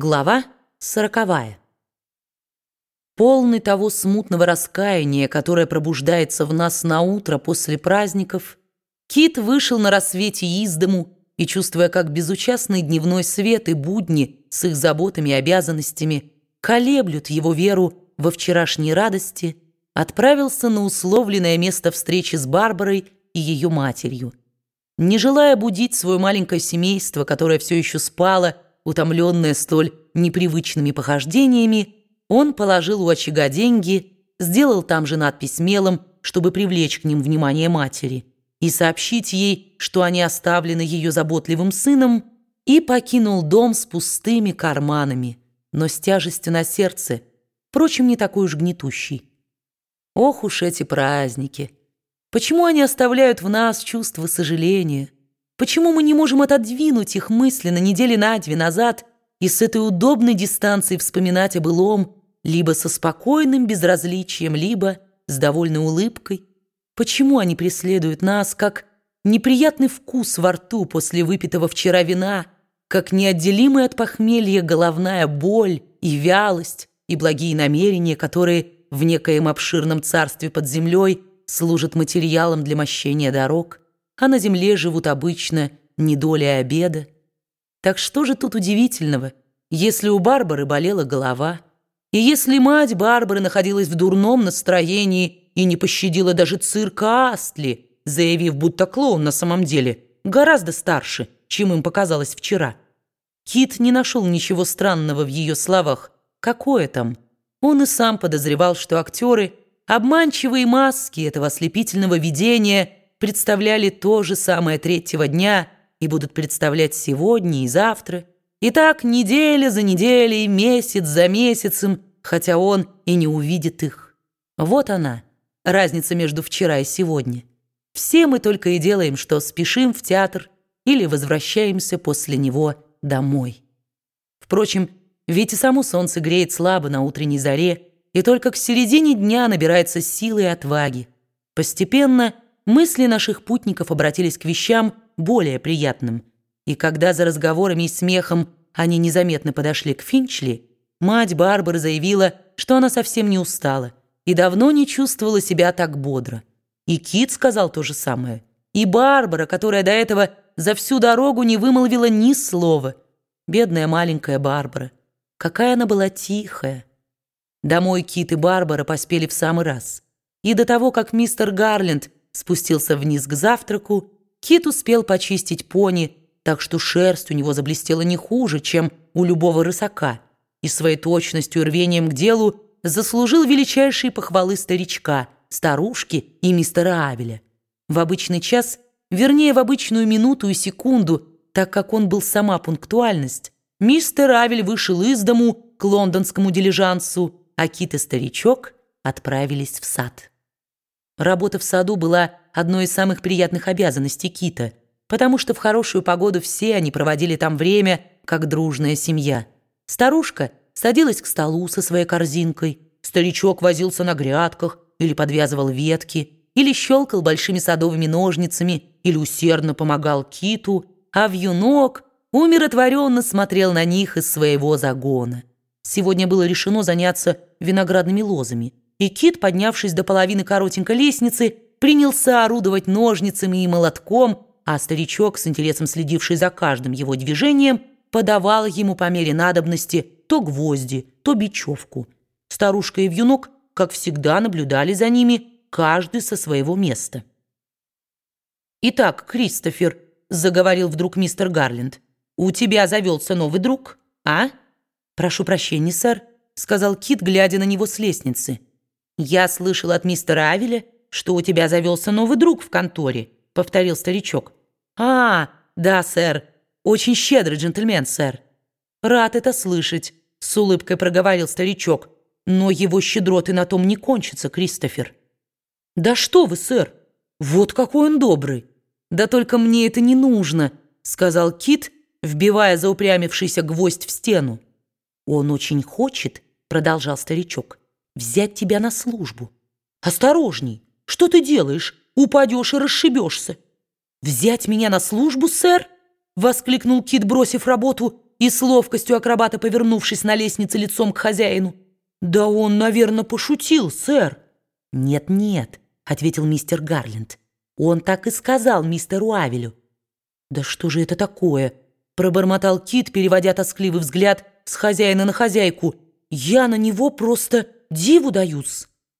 Глава сороковая. Полный того смутного раскаяния, которое пробуждается в нас на утро после праздников, Кит вышел на рассвете из дому и, чувствуя, как безучастный дневной свет и будни с их заботами и обязанностями колеблют его веру во вчерашней радости, отправился на условленное место встречи с Барбарой и ее матерью. Не желая будить свое маленькое семейство, которое все еще спало, Утомленная столь непривычными похождениями, он положил у очага деньги, сделал там же надпись мелом, чтобы привлечь к ним внимание матери, и сообщить ей, что они оставлены ее заботливым сыном, и покинул дом с пустыми карманами, но с тяжестью на сердце, впрочем, не такой уж гнетущий. Ох уж эти праздники! Почему они оставляют в нас чувство сожаления? Почему мы не можем отодвинуть их мысли на недели на две назад и с этой удобной дистанции вспоминать о былом, либо со спокойным безразличием, либо с довольной улыбкой? Почему они преследуют нас, как неприятный вкус во рту после выпитого вчера вина, как неотделимая от похмелья головная боль и вялость, и благие намерения, которые в некоем обширном царстве под землей служат материалом для мощения дорог – а на земле живут обычно не доля обеда. Так что же тут удивительного, если у Барбары болела голова, и если мать Барбары находилась в дурном настроении и не пощадила даже цирка Астли, заявив, будто клоун на самом деле гораздо старше, чем им показалось вчера. Кит не нашел ничего странного в ее словах. Какое там? Он и сам подозревал, что актеры – обманчивые маски этого ослепительного видения – представляли то же самое третьего дня и будут представлять сегодня и завтра. И так неделя за неделей, месяц за месяцем, хотя он и не увидит их. Вот она, разница между вчера и сегодня. Все мы только и делаем, что спешим в театр или возвращаемся после него домой. Впрочем, ведь и само солнце греет слабо на утренней заре, и только к середине дня набирается силы и отваги. Постепенно – мысли наших путников обратились к вещам более приятным. И когда за разговорами и смехом они незаметно подошли к Финчли, мать Барбары заявила, что она совсем не устала и давно не чувствовала себя так бодро. И Кит сказал то же самое. И Барбара, которая до этого за всю дорогу не вымолвила ни слова. Бедная маленькая Барбара. Какая она была тихая. Домой Кит и Барбара поспели в самый раз. И до того, как мистер Гарленд спустился вниз к завтраку, Кит успел почистить пони, так что шерсть у него заблестела не хуже, чем у любого рысака, и своей точностью и рвением к делу заслужил величайшие похвалы старичка, старушки и мистера Авеля. В обычный час, вернее, в обычную минуту и секунду, так как он был сама пунктуальность, мистер Авель вышел из дому к лондонскому дилижансу, а Кит и старичок отправились в сад. Работа в саду была одной из самых приятных обязанностей Кита, потому что в хорошую погоду все они проводили там время, как дружная семья. Старушка садилась к столу со своей корзинкой, старичок возился на грядках или подвязывал ветки, или щелкал большими садовыми ножницами, или усердно помогал киту, а вьюнок умиротворенно смотрел на них из своего загона. Сегодня было решено заняться виноградными лозами – и Кит, поднявшись до половины коротенькой лестницы, принялся орудовать ножницами и молотком, а старичок, с интересом следивший за каждым его движением, подавал ему по мере надобности то гвозди, то бечевку. Старушка и вьюнок, как всегда, наблюдали за ними, каждый со своего места. «Итак, Кристофер», — заговорил вдруг мистер Гарленд, «у тебя завелся новый друг, а?» «Прошу прощения, сэр», — сказал Кит, глядя на него с лестницы. «Я слышал от мистера Авеля, что у тебя завелся новый друг в конторе», — повторил старичок. «А, да, сэр. Очень щедрый джентльмен, сэр». «Рад это слышать», — с улыбкой проговорил старичок. «Но его щедроты на том не кончатся, Кристофер». «Да что вы, сэр! Вот какой он добрый!» «Да только мне это не нужно», — сказал Кит, вбивая заупрямившийся гвоздь в стену. «Он очень хочет», — продолжал старичок, взять тебя на службу. Осторожней, что ты делаешь? Упадешь и расшибешься. Взять меня на службу, сэр? Воскликнул Кит, бросив работу. и с ловкостью акробата повернувшись на лестнице лицом к хозяину. «Да он, наверное, пошутил, сэр». «Нет-нет», — ответил мистер Гарленд. «Он так и сказал мистеру Авелю». «Да что же это такое?» — пробормотал Кит, переводя тоскливый взгляд с хозяина на хозяйку. «Я на него просто диву даюсь».